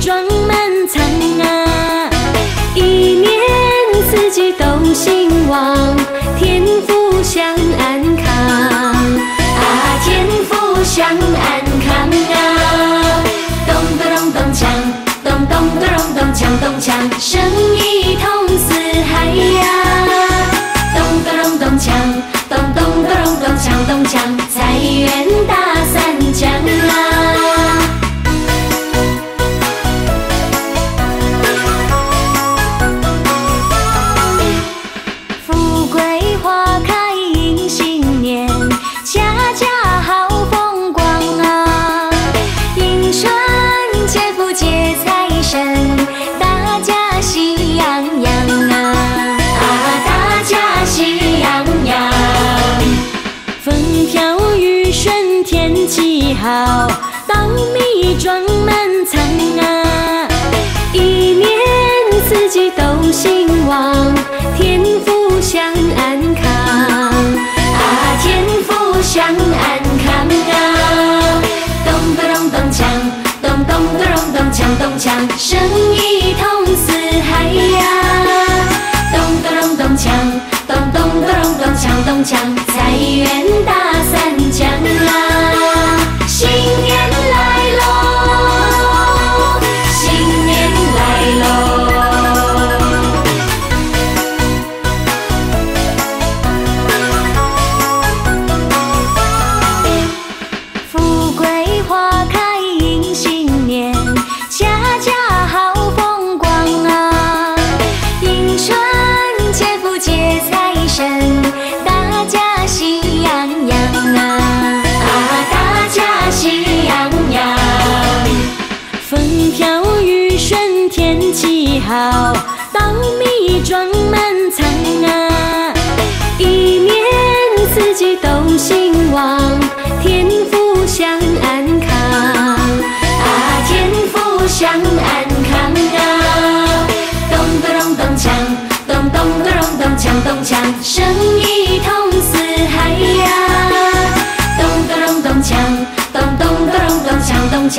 装满仓啊，一年四季都兴旺，天福享安康啊，天福享安康啊，咚咚咚咚锵，咚咚咚咚咚锵咚锵，风调雨顺天气好，稻米装满仓啊！一年四季都兴旺，天福享安康啊，天福享安康啊！咚咚咚咚锵，咚咚咚咚锵咚锵，生意通四海呀！咚咚咚咚锵，咚咚咚咚咚锵咚锵，财源小雨顺天气好，稻米装满仓啊！一年四季都兴旺，天福享安康啊，天福享安康啊！咚咚咚咚锵，咚咚咚咚咚锵咚锵，生意通四海呀！咚咚咚咚锵，咚咚咚咚咚锵咚锵，